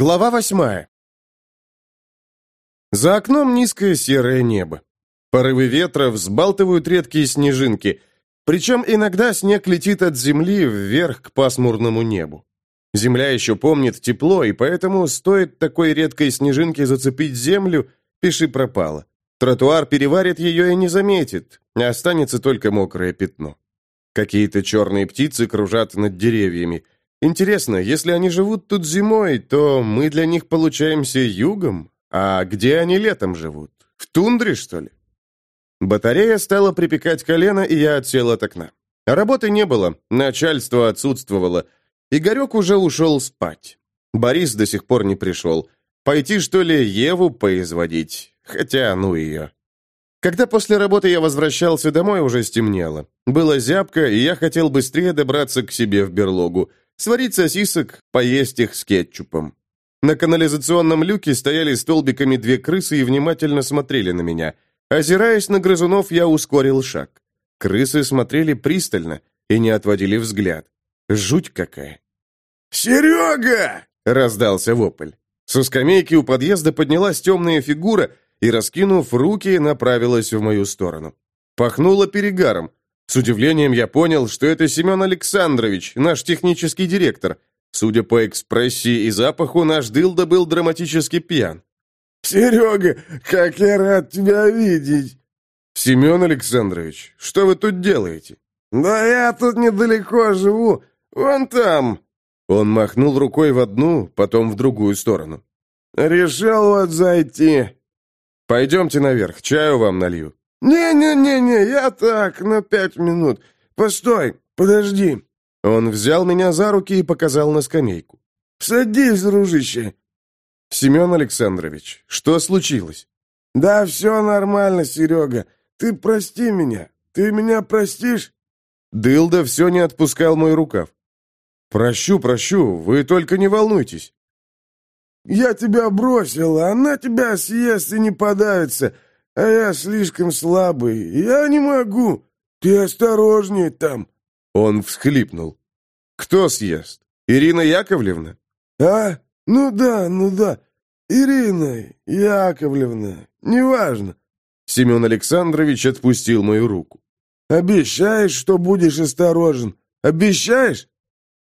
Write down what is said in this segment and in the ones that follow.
Глава восьмая. За окном низкое серое небо. Порывы ветра взбалтывают редкие снежинки, причем иногда снег летит от земли вверх к пасмурному небу. Земля еще помнит тепло, и поэтому стоит такой редкой снежинке зацепить землю, пиши пропало. Тротуар переварит ее и не заметит, останется только мокрое пятно. Какие-то черные птицы кружат над деревьями – Интересно, если они живут тут зимой, то мы для них получаемся югом? А где они летом живут? В тундре, что ли? Батарея стала припекать колено, и я отсел от окна. Работы не было, начальство отсутствовало. Игорек уже ушел спать. Борис до сих пор не пришел. Пойти, что ли, Еву поизводить? Хотя, ну ее. Когда после работы я возвращался домой, уже стемнело. Было зябко, и я хотел быстрее добраться к себе в берлогу сварить сосисок, поесть их с кетчупом. На канализационном люке стояли столбиками две крысы и внимательно смотрели на меня. Озираясь на грызунов, я ускорил шаг. Крысы смотрели пристально и не отводили взгляд. Жуть какая. «Серега!» — раздался вопль. Со скамейки у подъезда поднялась темная фигура и, раскинув руки, направилась в мою сторону. Пахнуло перегаром. С удивлением я понял, что это Семен Александрович, наш технический директор. Судя по экспрессии и запаху, наш дылда был драматически пьян. «Серега, как я рад тебя видеть!» «Семен Александрович, что вы тут делаете?» «Да я тут недалеко живу, вон там!» Он махнул рукой в одну, потом в другую сторону. «Решил вот зайти». «Пойдемте наверх, чаю вам налью». «Не-не-не-не, я так, на пять минут. Постой, подожди». Он взял меня за руки и показал на скамейку. «Садись, дружище». «Семен Александрович, что случилось?» «Да все нормально, Серега. Ты прости меня. Ты меня простишь?» Дылда все не отпускал мой рукав. «Прощу, прощу, вы только не волнуйтесь». «Я тебя бросил, а она тебя съест и не подавится. А я слишком слабый, я не могу. Ты осторожнее там. Он всхлипнул. Кто съест? Ирина Яковлевна? А? Ну да, ну да. Ирина Яковлевна. Неважно. Семен Александрович отпустил мою руку. Обещаешь, что будешь осторожен? Обещаешь?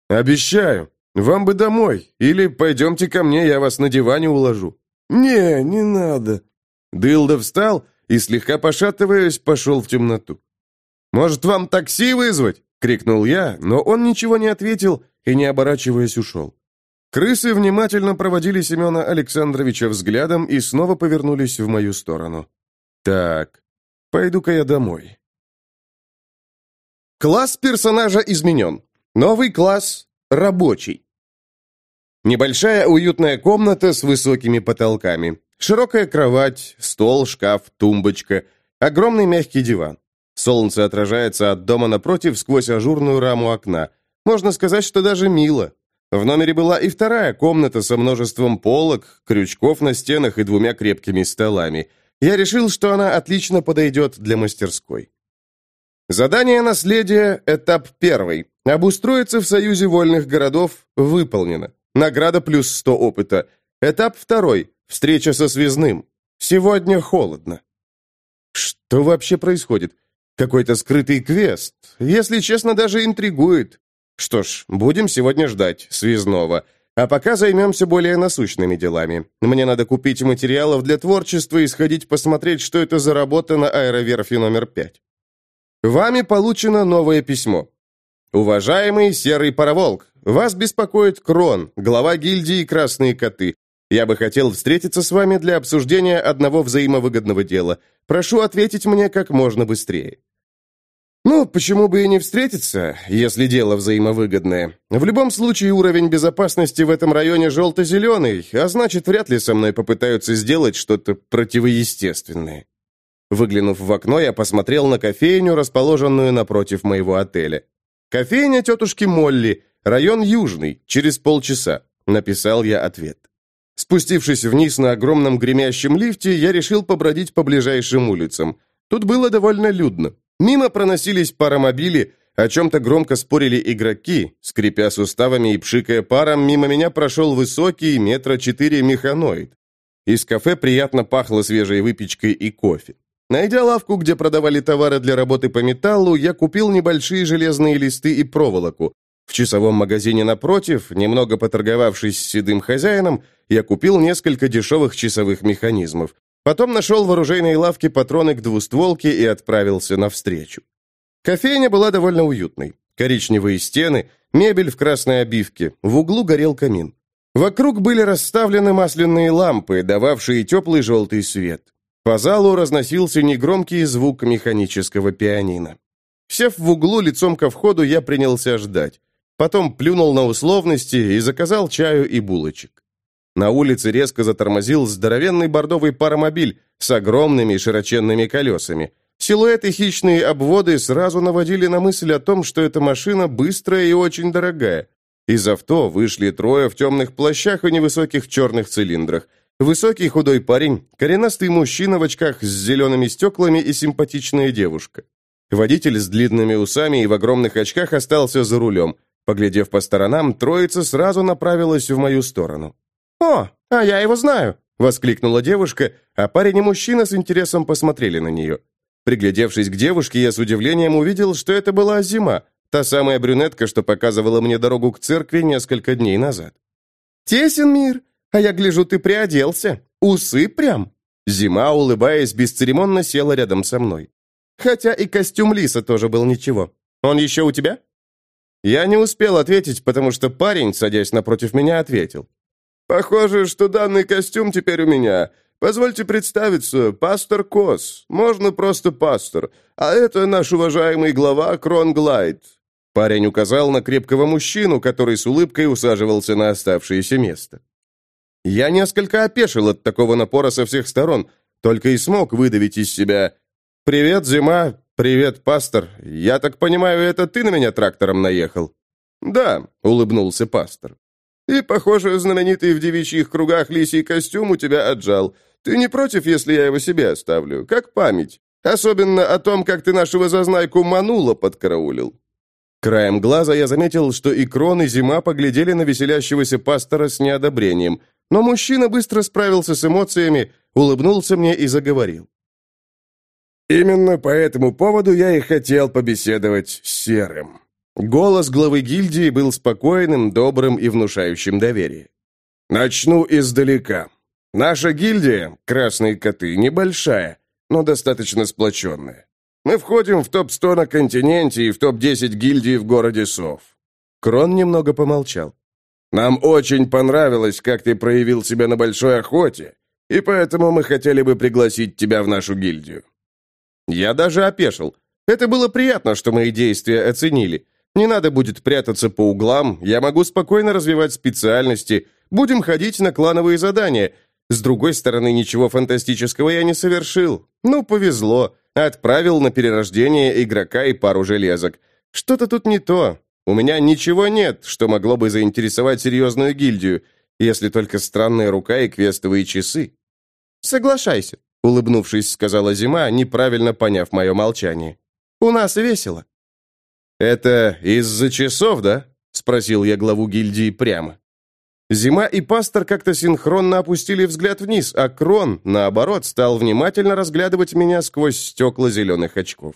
Обещаю. Вам бы домой. Или пойдемте ко мне, я вас на диване уложу. Не, не надо. Дылда встал и, слегка пошатываясь, пошел в темноту. «Может, вам такси вызвать?» — крикнул я, но он ничего не ответил и, не оборачиваясь, ушел. Крысы внимательно проводили Семена Александровича взглядом и снова повернулись в мою сторону. «Так, пойду-ка я домой». Класс персонажа изменен. Новый класс — рабочий. Небольшая уютная комната с высокими потолками. Широкая кровать, стол, шкаф, тумбочка, огромный мягкий диван. Солнце отражается от дома напротив сквозь ажурную раму окна. Можно сказать, что даже мило. В номере была и вторая комната со множеством полок, крючков на стенах и двумя крепкими столами. Я решил, что она отлично подойдет для мастерской. Задание наследия, этап первый. Обустроиться в Союзе вольных городов выполнено. Награда плюс 100 опыта. Этап второй. Встреча со связным. Сегодня холодно. Что вообще происходит? Какой-то скрытый квест. Если честно, даже интригует. Что ж, будем сегодня ждать связного. А пока займемся более насущными делами. Мне надо купить материалов для творчества и сходить посмотреть, что это за работа на аэроверфи номер пять. Вами получено новое письмо. Уважаемый серый пароволк, вас беспокоит Крон, глава гильдии «Красные коты». Я бы хотел встретиться с вами для обсуждения одного взаимовыгодного дела. Прошу ответить мне как можно быстрее». «Ну, почему бы и не встретиться, если дело взаимовыгодное? В любом случае, уровень безопасности в этом районе желто-зеленый, а значит, вряд ли со мной попытаются сделать что-то противоестественное». Выглянув в окно, я посмотрел на кофейню, расположенную напротив моего отеля. «Кофейня тетушки Молли, район Южный, через полчаса», — написал я ответ. Спустившись вниз на огромном гремящем лифте, я решил побродить по ближайшим улицам. Тут было довольно людно. Мимо проносились паромобили, о чем-то громко спорили игроки, скрипя суставами и пшикая паром, мимо меня прошел высокий, метра четыре механоид. Из кафе приятно пахло свежей выпечкой и кофе. Найдя лавку, где продавали товары для работы по металлу, я купил небольшие железные листы и проволоку. В часовом магазине напротив, немного поторговавшись с седым хозяином, я купил несколько дешевых часовых механизмов. Потом нашел в оружейной лавке патроны к двустволке и отправился навстречу. Кофейня была довольно уютной. Коричневые стены, мебель в красной обивке, в углу горел камин. Вокруг были расставлены масляные лампы, дававшие теплый желтый свет. По залу разносился негромкий звук механического пианино. Сев в углу лицом ко входу, я принялся ждать. Потом плюнул на условности и заказал чаю и булочек. На улице резко затормозил здоровенный бордовый паромобиль с огромными широченными колесами. Силуэты хищные обводы сразу наводили на мысль о том, что эта машина быстрая и очень дорогая. Из авто вышли трое в темных плащах и невысоких черных цилиндрах. Высокий худой парень, коренастый мужчина в очках с зелеными стеклами и симпатичная девушка. Водитель с длинными усами и в огромных очках остался за рулем. Поглядев по сторонам, троица сразу направилась в мою сторону. «О, а я его знаю!» — воскликнула девушка, а парень и мужчина с интересом посмотрели на нее. Приглядевшись к девушке, я с удивлением увидел, что это была Зима, та самая брюнетка, что показывала мне дорогу к церкви несколько дней назад. «Тесен мир!» А я гляжу, ты приоделся. Усы прям». Зима, улыбаясь, бесцеремонно села рядом со мной. Хотя и костюм Лиса тоже был ничего. Он еще у тебя? Я не успел ответить, потому что парень, садясь напротив меня, ответил. «Похоже, что данный костюм теперь у меня. Позвольте представиться, пастор Кос. Можно просто пастор. А это наш уважаемый глава Кронглайд». Парень указал на крепкого мужчину, который с улыбкой усаживался на оставшееся место. Я несколько опешил от такого напора со всех сторон, только и смог выдавить из себя «Привет, зима! Привет, пастор! Я так понимаю, это ты на меня трактором наехал?» «Да», — улыбнулся пастор. «И, похоже, знаменитый в девичьих кругах лисий костюм у тебя отжал. Ты не против, если я его себе оставлю? Как память. Особенно о том, как ты нашего зазнайку Манула подкараулил». Краем глаза я заметил, что и Крон, и Зима поглядели на веселящегося пастора с неодобрением, но мужчина быстро справился с эмоциями, улыбнулся мне и заговорил. «Именно по этому поводу я и хотел побеседовать с Серым». Голос главы гильдии был спокойным, добрым и внушающим доверие. «Начну издалека. Наша гильдия, Красные Коты, небольшая, но достаточно сплоченная. Мы входим в топ-100 на континенте и в топ-10 гильдий в городе Сов». Крон немного помолчал. Нам очень понравилось, как ты проявил себя на большой охоте, и поэтому мы хотели бы пригласить тебя в нашу гильдию». Я даже опешил. Это было приятно, что мои действия оценили. Не надо будет прятаться по углам, я могу спокойно развивать специальности, будем ходить на клановые задания. С другой стороны, ничего фантастического я не совершил. Ну, повезло. Отправил на перерождение игрока и пару железок. Что-то тут не то. У меня ничего нет, что могло бы заинтересовать серьезную гильдию, если только странная рука и квестовые часы. Соглашайся, улыбнувшись, сказала Зима, неправильно поняв мое молчание. У нас весело. Это из-за часов, да? спросил я главу гильдии прямо. Зима и пастор как-то синхронно опустили взгляд вниз, а Крон, наоборот, стал внимательно разглядывать меня сквозь стекла зеленых очков.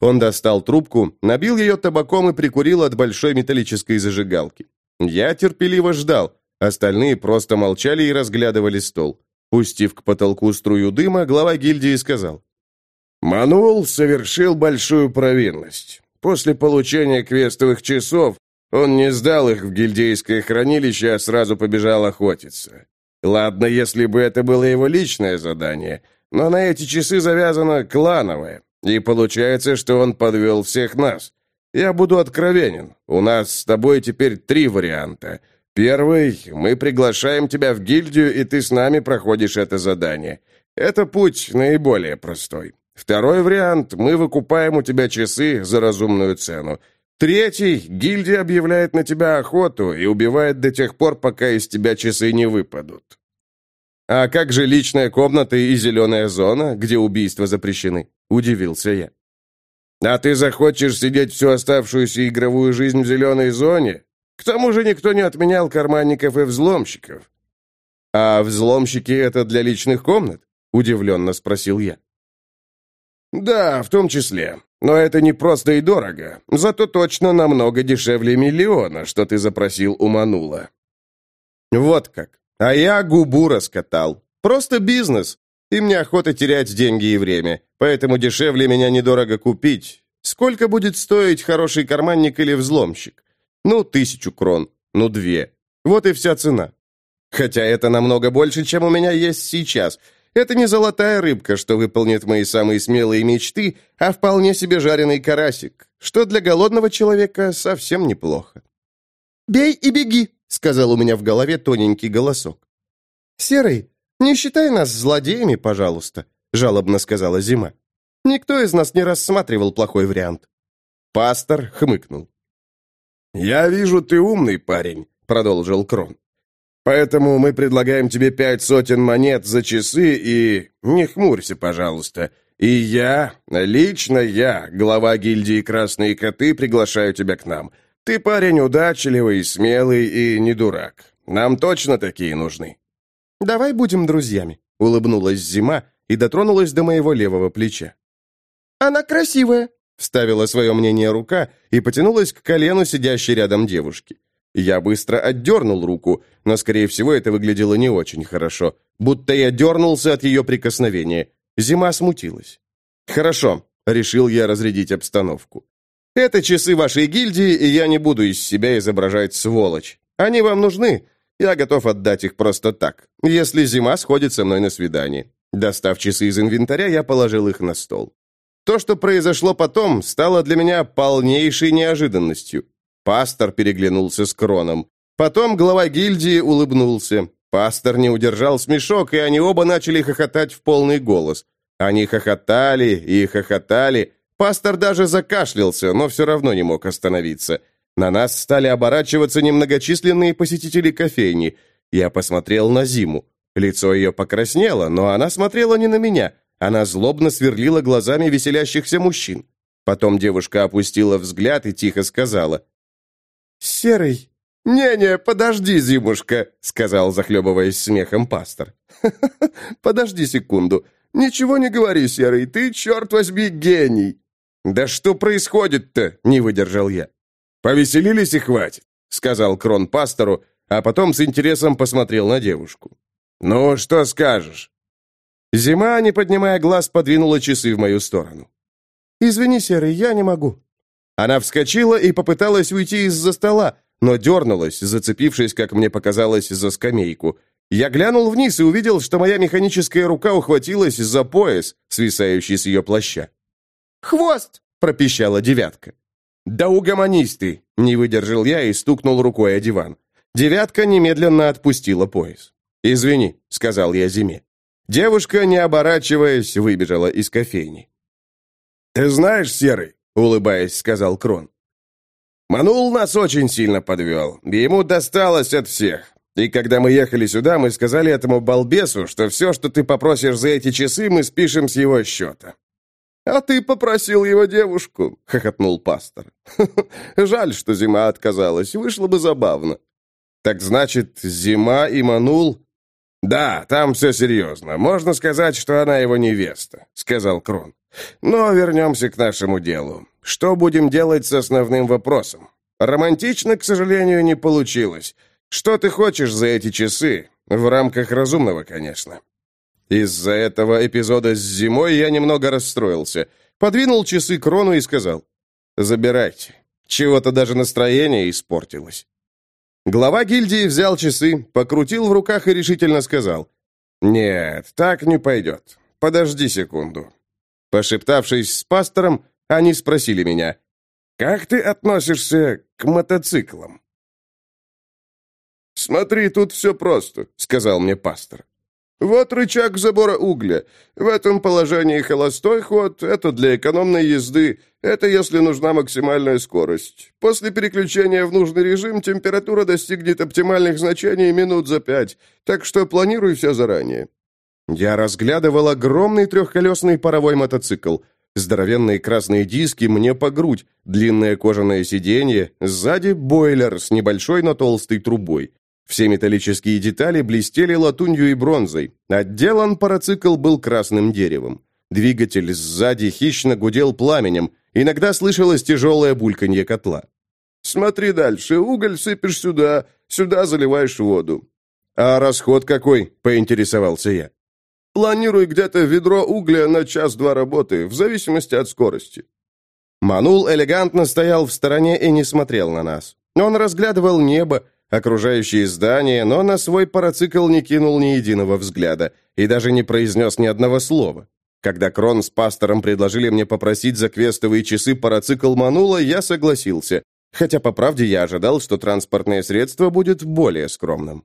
Он достал трубку, набил ее табаком и прикурил от большой металлической зажигалки. Я терпеливо ждал, остальные просто молчали и разглядывали стол. Пустив к потолку струю дыма, глава гильдии сказал. «Манул совершил большую провинность. После получения квестовых часов он не сдал их в гильдейское хранилище, а сразу побежал охотиться. Ладно, если бы это было его личное задание, но на эти часы завязано клановое. И получается, что он подвел всех нас. Я буду откровенен. У нас с тобой теперь три варианта. Первый – мы приглашаем тебя в гильдию, и ты с нами проходишь это задание. Это путь наиболее простой. Второй вариант – мы выкупаем у тебя часы за разумную цену. Третий – гильдия объявляет на тебя охоту и убивает до тех пор, пока из тебя часы не выпадут. А как же личная комната и зеленая зона, где убийства запрещены? Удивился я. А ты захочешь сидеть всю оставшуюся игровую жизнь в зеленой зоне? К тому же никто не отменял карманников и взломщиков». «А взломщики — это для личных комнат?» — удивленно спросил я. «Да, в том числе. Но это не просто и дорого. Зато точно намного дешевле миллиона, что ты запросил у Манула». «Вот как. А я губу раскатал. Просто бизнес. И мне охота терять деньги и время. Поэтому дешевле меня недорого купить. Сколько будет стоить хороший карманник или взломщик? Ну, тысячу крон. Ну, две. Вот и вся цена. Хотя это намного больше, чем у меня есть сейчас. Это не золотая рыбка, что выполнит мои самые смелые мечты, а вполне себе жареный карасик, что для голодного человека совсем неплохо. «Бей и беги», — сказал у меня в голове тоненький голосок. «Серый, не считай нас злодеями, пожалуйста», — жалобно сказала Зима. «Никто из нас не рассматривал плохой вариант». Пастор хмыкнул. «Я вижу, ты умный парень», — продолжил Крон. Поэтому мы предлагаем тебе пять сотен монет за часы и... Не хмурься, пожалуйста. И я, лично я, глава гильдии «Красные коты», приглашаю тебя к нам. Ты парень удачливый, смелый и не дурак. Нам точно такие нужны». «Давай будем друзьями», — улыбнулась Зима и дотронулась до моего левого плеча. «Она красивая», — вставила свое мнение рука и потянулась к колену сидящей рядом девушки. Я быстро отдернул руку, но, скорее всего, это выглядело не очень хорошо, будто я дернулся от ее прикосновения. Зима смутилась. «Хорошо», — решил я разрядить обстановку. «Это часы вашей гильдии, и я не буду из себя изображать сволочь. Они вам нужны. Я готов отдать их просто так, если Зима сходит со мной на свидание». Достав часы из инвентаря, я положил их на стол. То, что произошло потом, стало для меня полнейшей неожиданностью. Пастор переглянулся с Кроном. Потом глава гильдии улыбнулся. Пастор не удержал смешок, и они оба начали хохотать в полный голос. Они хохотали и хохотали. Пастор даже закашлялся, но все равно не мог остановиться. На нас стали оборачиваться немногочисленные посетители кофейни. Я посмотрел на Зиму. Лицо ее покраснело, но она смотрела не на меня. Она злобно сверлила глазами веселящихся мужчин. Потом девушка опустила взгляд и тихо сказала. «Серый». «Не-не, подожди, Зимушка», — сказал, захлебываясь смехом пастор. «Подожди секунду. Ничего не говори, Серый, ты, черт возьми, гений». «Да что происходит-то?» — не выдержал я. «Повеселились и хватит», — сказал Крон пастору, а потом с интересом посмотрел на девушку. «Ну, что скажешь?» Зима, не поднимая глаз, подвинула часы в мою сторону. «Извини, Серый, я не могу. Она вскочила и попыталась уйти из-за стола, но дернулась, зацепившись, как мне показалось, за скамейку. Я глянул вниз и увидел, что моя механическая рука ухватилась за пояс, свисающий с ее плаща. «Хвост!» — пропищала девятка. «Да угомонись ты!» — не выдержал я и стукнул рукой о диван. Девятка немедленно отпустила пояс. «Извини», — сказал я Зиме. Девушка, не оборачиваясь, выбежала из кофейни. «Ты знаешь, Серый, улыбаясь, сказал Крон. Манул нас очень сильно подвел. Ему досталось от всех. И когда мы ехали сюда, мы сказали этому балбесу, что все, что ты попросишь за эти часы, мы спишем с его счета. «А ты попросил его девушку», — хохотнул пастор. «Жаль, что зима отказалась, вышло бы забавно». «Так значит, зима и Манул...» «Да, там все серьезно. Можно сказать, что она его невеста», — сказал Крон. «Но вернемся к нашему делу. Что будем делать с основным вопросом? Романтично, к сожалению, не получилось. Что ты хочешь за эти часы? В рамках разумного, конечно». Из-за этого эпизода с зимой я немного расстроился. Подвинул часы Крону и сказал, «Забирайте. Чего-то даже настроение испортилось». Глава гильдии взял часы, покрутил в руках и решительно сказал, «Нет, так не пойдет. Подожди секунду». Пошептавшись с пастором, они спросили меня, «Как ты относишься к мотоциклам?» «Смотри, тут все просто», — сказал мне пастор. Вот рычаг забора угля. В этом положении холостой ход, это для экономной езды, это если нужна максимальная скорость. После переключения в нужный режим температура достигнет оптимальных значений минут за пять, так что планируй все заранее. Я разглядывал огромный трехколесный паровой мотоцикл. Здоровенные красные диски мне по грудь, длинное кожаное сиденье, сзади бойлер с небольшой, но толстой трубой. Все металлические детали блестели латунью и бронзой. Отделан парацикл был красным деревом. Двигатель сзади хищно гудел пламенем. Иногда слышалось тяжелое бульканье котла. «Смотри дальше. Уголь сыпешь сюда, сюда заливаешь воду». «А расход какой?» — поинтересовался я. «Планируй где-то ведро угля на час-два работы, в зависимости от скорости». Манул элегантно стоял в стороне и не смотрел на нас. Он разглядывал небо, окружающие здания, но на свой парацикл не кинул ни единого взгляда и даже не произнес ни одного слова. Когда Крон с пастором предложили мне попросить за квестовые часы парацикл Манула, я согласился, хотя, по правде, я ожидал, что транспортное средство будет более скромным.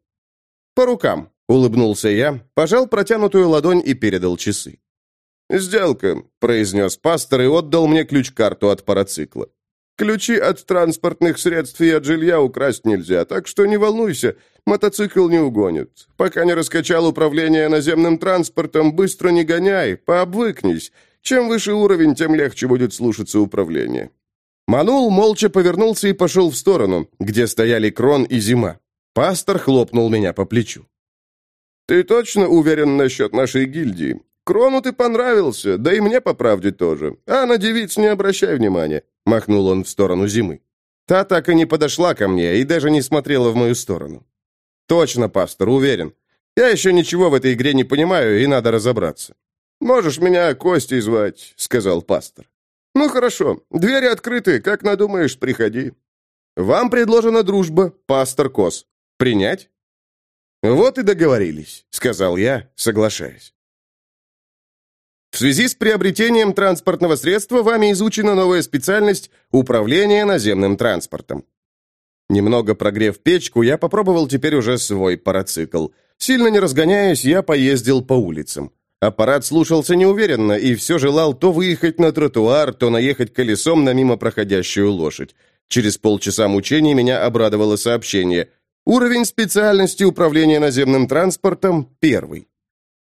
«По рукам», — улыбнулся я, пожал протянутую ладонь и передал часы. «Сделка», — произнес пастор и отдал мне ключ-карту от парацикла. Ключи от транспортных средств и от жилья украсть нельзя, так что не волнуйся, мотоцикл не угонит. Пока не раскачал управление наземным транспортом, быстро не гоняй, пообвыкнись. Чем выше уровень, тем легче будет слушаться управление». Манул молча повернулся и пошел в сторону, где стояли Крон и Зима. Пастор хлопнул меня по плечу. «Ты точно уверен насчет нашей гильдии? Крону ты понравился, да и мне по правде тоже. А на девиц не обращай внимания. Махнул он в сторону зимы. Та так и не подошла ко мне и даже не смотрела в мою сторону. Точно, пастор, уверен. Я еще ничего в этой игре не понимаю, и надо разобраться. «Можешь меня Костей звать», — сказал пастор. «Ну хорошо, двери открыты, как надумаешь, приходи». «Вам предложена дружба, пастор Кос. Принять?» «Вот и договорились», — сказал я, соглашаясь. В связи с приобретением транспортного средства вами изучена новая специальность «Управление наземным транспортом». Немного прогрев печку, я попробовал теперь уже свой парацикл. Сильно не разгоняясь, я поездил по улицам. Аппарат слушался неуверенно и все желал то выехать на тротуар, то наехать колесом на мимо проходящую лошадь. Через полчаса мучений меня обрадовало сообщение. Уровень специальности управления наземным транспортом – первый.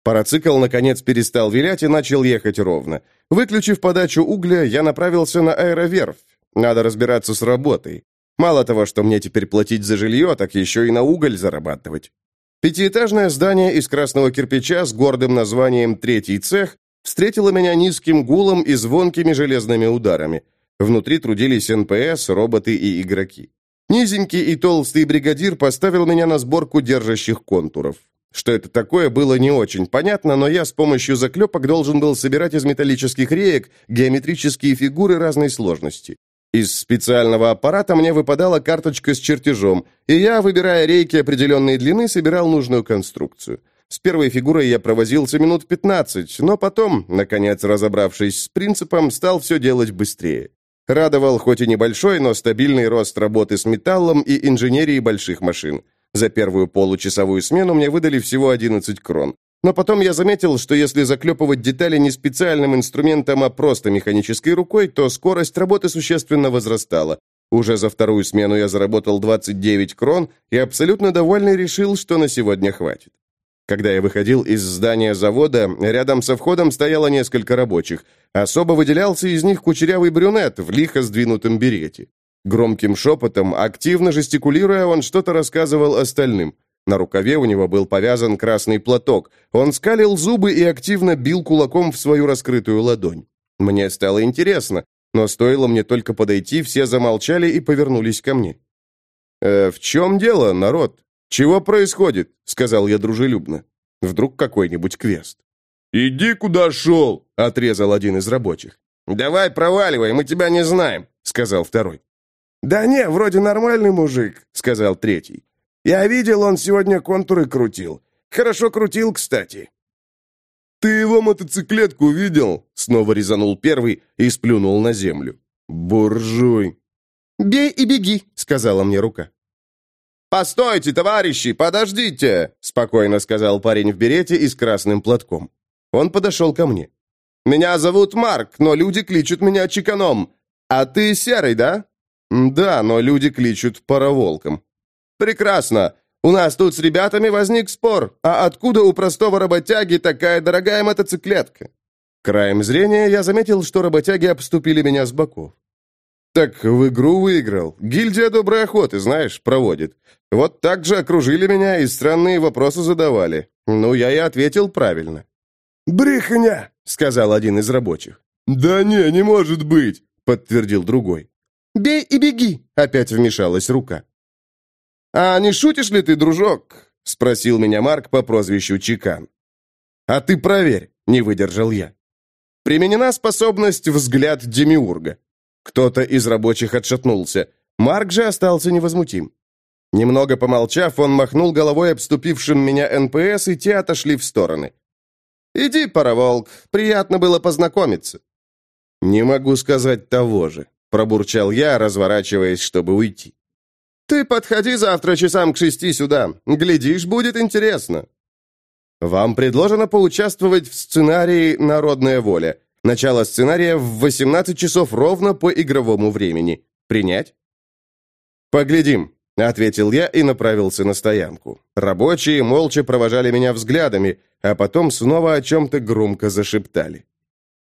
Парацикл, наконец, перестал вилять и начал ехать ровно. Выключив подачу угля, я направился на аэроверфь. Надо разбираться с работой. Мало того, что мне теперь платить за жилье, так еще и на уголь зарабатывать. Пятиэтажное здание из красного кирпича с гордым названием «Третий цех» встретило меня низким гулом и звонкими железными ударами. Внутри трудились НПС, роботы и игроки. Низенький и толстый бригадир поставил меня на сборку держащих контуров. Что это такое, было не очень понятно, но я с помощью заклепок должен был собирать из металлических реек геометрические фигуры разной сложности. Из специального аппарата мне выпадала карточка с чертежом, и я, выбирая рейки определенной длины, собирал нужную конструкцию. С первой фигурой я провозился минут 15, но потом, наконец разобравшись с принципом, стал все делать быстрее. Радовал хоть и небольшой, но стабильный рост работы с металлом и инженерии больших машин. За первую получасовую смену мне выдали всего 11 крон. Но потом я заметил, что если заклепывать детали не специальным инструментом, а просто механической рукой, то скорость работы существенно возрастала. Уже за вторую смену я заработал 29 крон и абсолютно довольный решил, что на сегодня хватит. Когда я выходил из здания завода, рядом со входом стояло несколько рабочих. Особо выделялся из них кучерявый брюнет в лихо сдвинутом берете. Громким шепотом, активно жестикулируя, он что-то рассказывал остальным. На рукаве у него был повязан красный платок. Он скалил зубы и активно бил кулаком в свою раскрытую ладонь. Мне стало интересно, но стоило мне только подойти, все замолчали и повернулись ко мне. «Э, «В чем дело, народ? Чего происходит?» — сказал я дружелюбно. «Вдруг какой-нибудь квест?» «Иди, куда шел!» — отрезал один из рабочих. «Давай проваливай, мы тебя не знаем», — сказал второй. «Да не, вроде нормальный мужик», — сказал третий. «Я видел, он сегодня контуры крутил. Хорошо крутил, кстати». «Ты его мотоциклетку видел?» Снова резанул первый и сплюнул на землю. «Буржуй!» «Бей и беги», — сказала мне рука. «Постойте, товарищи, подождите!» — спокойно сказал парень в берете и с красным платком. Он подошел ко мне. «Меня зовут Марк, но люди кличут меня Чиканом. А ты Серый, да?» «Да, но люди кличут пароволком». «Прекрасно. У нас тут с ребятами возник спор. А откуда у простого работяги такая дорогая мотоциклетка?» Краем зрения я заметил, что работяги обступили меня с боков. «Так в игру выиграл. Гильдия доброй охоты, знаешь, проводит. Вот так же окружили меня и странные вопросы задавали. Ну, я и ответил правильно». «Брехня!» — сказал один из рабочих. «Да не, не может быть!» — подтвердил другой. «Бей и беги!» — опять вмешалась рука. «А не шутишь ли ты, дружок?» — спросил меня Марк по прозвищу Чикан. «А ты проверь», — не выдержал я. Применена способность «Взгляд Демиурга». Кто-то из рабочих отшатнулся. Марк же остался невозмутим. Немного помолчав, он махнул головой обступившим меня НПС, и те отошли в стороны. «Иди, пароволк, приятно было познакомиться». «Не могу сказать того же», — пробурчал я, разворачиваясь, чтобы уйти. «Ты подходи завтра часам к шести сюда. Глядишь, будет интересно». Вам предложено поучаствовать в сценарии «Народная воля». Начало сценария в 18 часов ровно по игровому времени. Принять? Поглядим, ответил я и направился на стоянку. Рабочие молча провожали меня взглядами, а потом снова о чем-то громко зашептали.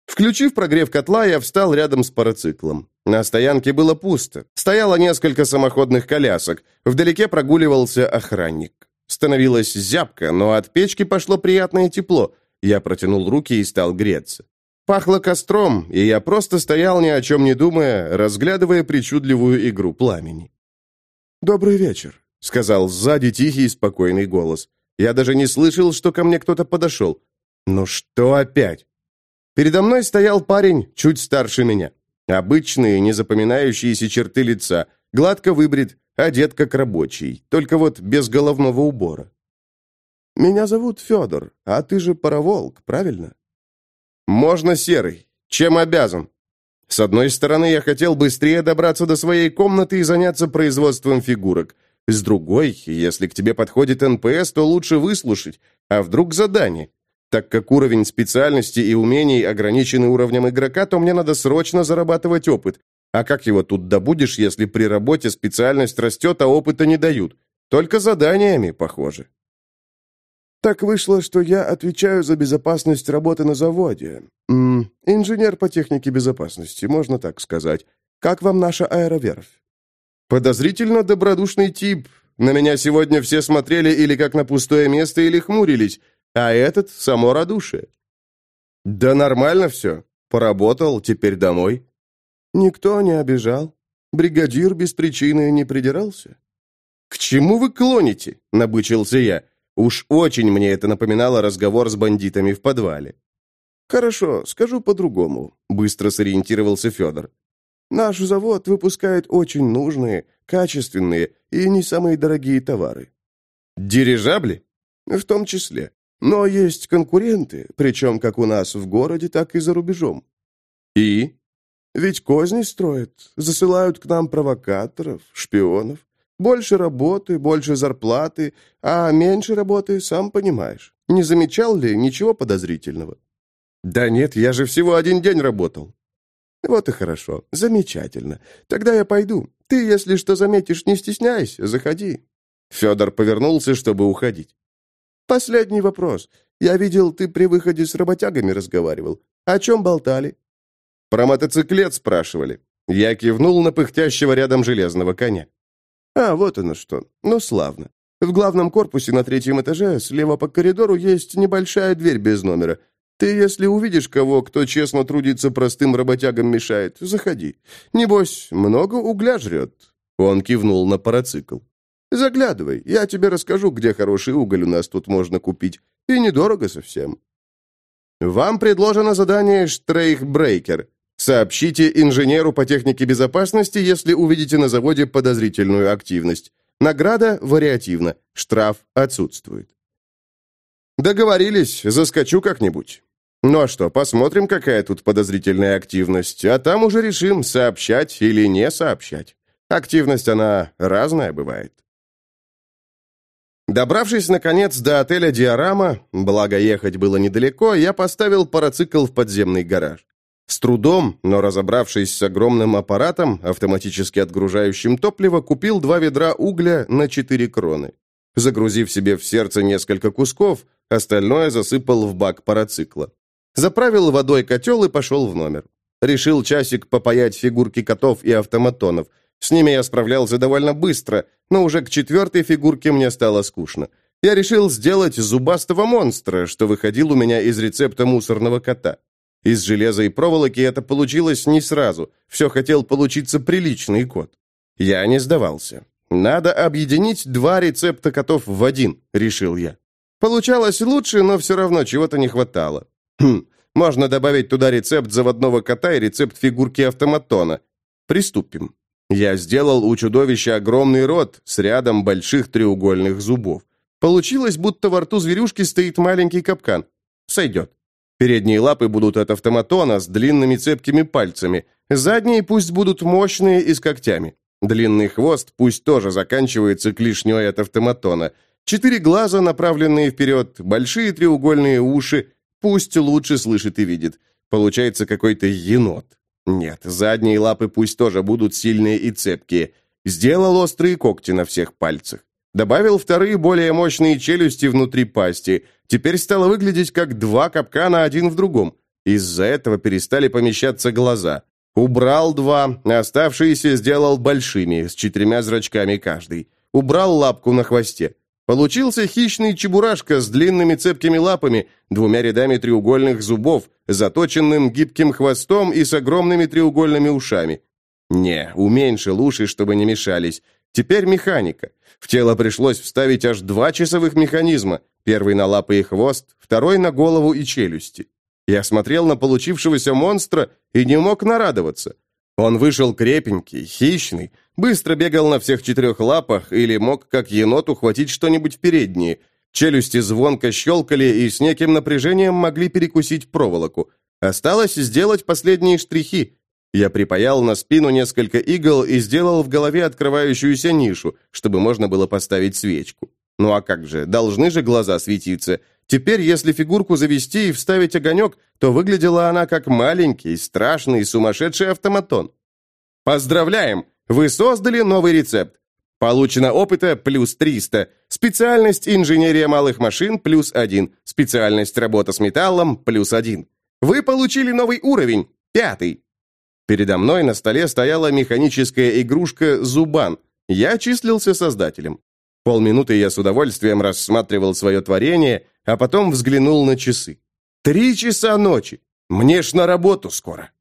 Включив прогрев котла, я встал рядом с парациклом. На стоянке было пусто. Стояло несколько самоходных колясок. Вдалеке прогуливался охранник. Становилось зябко, но от печки пошло приятное тепло. Я протянул руки и стал греться. Пахло костром, и я просто стоял ни о чем не думая, разглядывая причудливую игру пламени. «Добрый вечер», — сказал сзади тихий и спокойный голос. Я даже не слышал, что ко мне кто-то подошел. «Ну что опять?» Передо мной стоял парень, чуть старше меня. Обычные, незапоминающиеся черты лица, гладко выбрит, одет как рабочий, только вот без головного убора. «Меня зовут Федор, а ты же пароволк, правильно?» «Можно серый. Чем обязан?» С одной стороны, я хотел быстрее добраться до своей комнаты и заняться производством фигурок. С другой, если к тебе подходит НПС, то лучше выслушать, а вдруг задание. Так как уровень специальности и умений ограничены уровнем игрока, то мне надо срочно зарабатывать опыт, а как его тут добудешь, если при работе специальность растет, а опыта не дают? Только заданиями, похоже. Так вышло, что я отвечаю за безопасность работы на заводе. М -м, инженер по технике безопасности, можно так сказать. Как вам наша аэроверфь? Подозрительно добродушный тип. На меня сегодня все смотрели или как на пустое место, или хмурились, а этот — само радушие. Да нормально все. Поработал, теперь домой. Никто не обижал. Бригадир без причины не придирался. «К чему вы клоните?» — набычился я. Уж очень мне это напоминало разговор с бандитами в подвале. «Хорошо, скажу по-другому», — быстро сориентировался Федор. «Наш завод выпускает очень нужные, качественные и не самые дорогие товары». «Дирижабли?» «В том числе. Но есть конкуренты, причем как у нас в городе, так и за рубежом». «И?» Ведь козни строят, засылают к нам провокаторов, шпионов. Больше работы, больше зарплаты, а меньше работы, сам понимаешь. Не замечал ли ничего подозрительного? Да нет, я же всего один день работал. Вот и хорошо, замечательно. Тогда я пойду. Ты, если что заметишь, не стесняйся, заходи. Федор повернулся, чтобы уходить. Последний вопрос. Я видел, ты при выходе с работягами разговаривал. О чем болтали? Про мотоциклет спрашивали. Я кивнул на пыхтящего рядом железного коня. А, вот оно что. Ну, славно. В главном корпусе на третьем этаже слева по коридору есть небольшая дверь без номера. Ты, если увидишь кого, кто честно трудится простым работягам мешает, заходи. Небось, много угля жрет». Он кивнул на парацикл. «Заглядывай, я тебе расскажу, где хороший уголь у нас тут можно купить. И недорого совсем». «Вам предложено задание «Штрейхбрейкер». Сообщите инженеру по технике безопасности, если увидите на заводе подозрительную активность. Награда вариативна, штраф отсутствует. Договорились, заскочу как-нибудь. Ну а что, посмотрим, какая тут подозрительная активность, а там уже решим, сообщать или не сообщать. Активность, она разная бывает. Добравшись, наконец, до отеля «Диорама», благо ехать было недалеко, я поставил парацикл в подземный гараж. С трудом, но разобравшись с огромным аппаратом, автоматически отгружающим топливо, купил два ведра угля на 4 кроны. Загрузив себе в сердце несколько кусков, остальное засыпал в бак парацикла. Заправил водой котел и пошел в номер. Решил часик попаять фигурки котов и автоматонов. С ними я справлялся довольно быстро, но уже к четвертой фигурке мне стало скучно. Я решил сделать зубастого монстра, что выходил у меня из рецепта мусорного кота. Из железа и проволоки это получилось не сразу. Все хотел получиться приличный кот. Я не сдавался. Надо объединить два рецепта котов в один, решил я. Получалось лучше, но все равно чего-то не хватало. Хм, можно добавить туда рецепт заводного кота и рецепт фигурки автоматона. Приступим. Я сделал у чудовища огромный рот с рядом больших треугольных зубов. Получилось, будто во рту зверюшки стоит маленький капкан. Сойдет. Передние лапы будут от автоматона с длинными цепкими пальцами. Задние пусть будут мощные и с когтями. Длинный хвост пусть тоже заканчивается клешней от автоматона. Четыре глаза, направленные вперед, большие треугольные уши, пусть лучше слышит и видит. Получается какой-то енот. Нет, задние лапы пусть тоже будут сильные и цепкие. Сделал острые когти на всех пальцах. Добавил вторые более мощные челюсти внутри пасти. Теперь стало выглядеть как два капкана один в другом. Из-за этого перестали помещаться глаза. Убрал два, оставшиеся сделал большими, с четырьмя зрачками каждый. Убрал лапку на хвосте. Получился хищный чебурашка с длинными цепкими лапами, двумя рядами треугольных зубов, заточенным гибким хвостом и с огромными треугольными ушами. Не, уменьшил уши, чтобы не мешались. Теперь механика. В тело пришлось вставить аж два часовых механизма. Первый на лапы и хвост, второй на голову и челюсти. Я смотрел на получившегося монстра и не мог нарадоваться. Он вышел крепенький, хищный, быстро бегал на всех четырех лапах или мог, как енот, ухватить что-нибудь в передние. Челюсти звонко щелкали и с неким напряжением могли перекусить проволоку. Осталось сделать последние штрихи. Я припаял на спину несколько игл и сделал в голове открывающуюся нишу, чтобы можно было поставить свечку. Ну а как же, должны же глаза светиться. Теперь, если фигурку завести и вставить огонек, то выглядела она как маленький, страшный, сумасшедший автоматон. Поздравляем! Вы создали новый рецепт. Получено опыта плюс 300. Специальность инженерия малых машин плюс 1. Специальность работа с металлом плюс 1. Вы получили новый уровень, пятый. Передо мной на столе стояла механическая игрушка «Зубан». Я числился создателем. Полминуты я с удовольствием рассматривал свое творение, а потом взглянул на часы. Три часа ночи. Мне ж на работу скоро.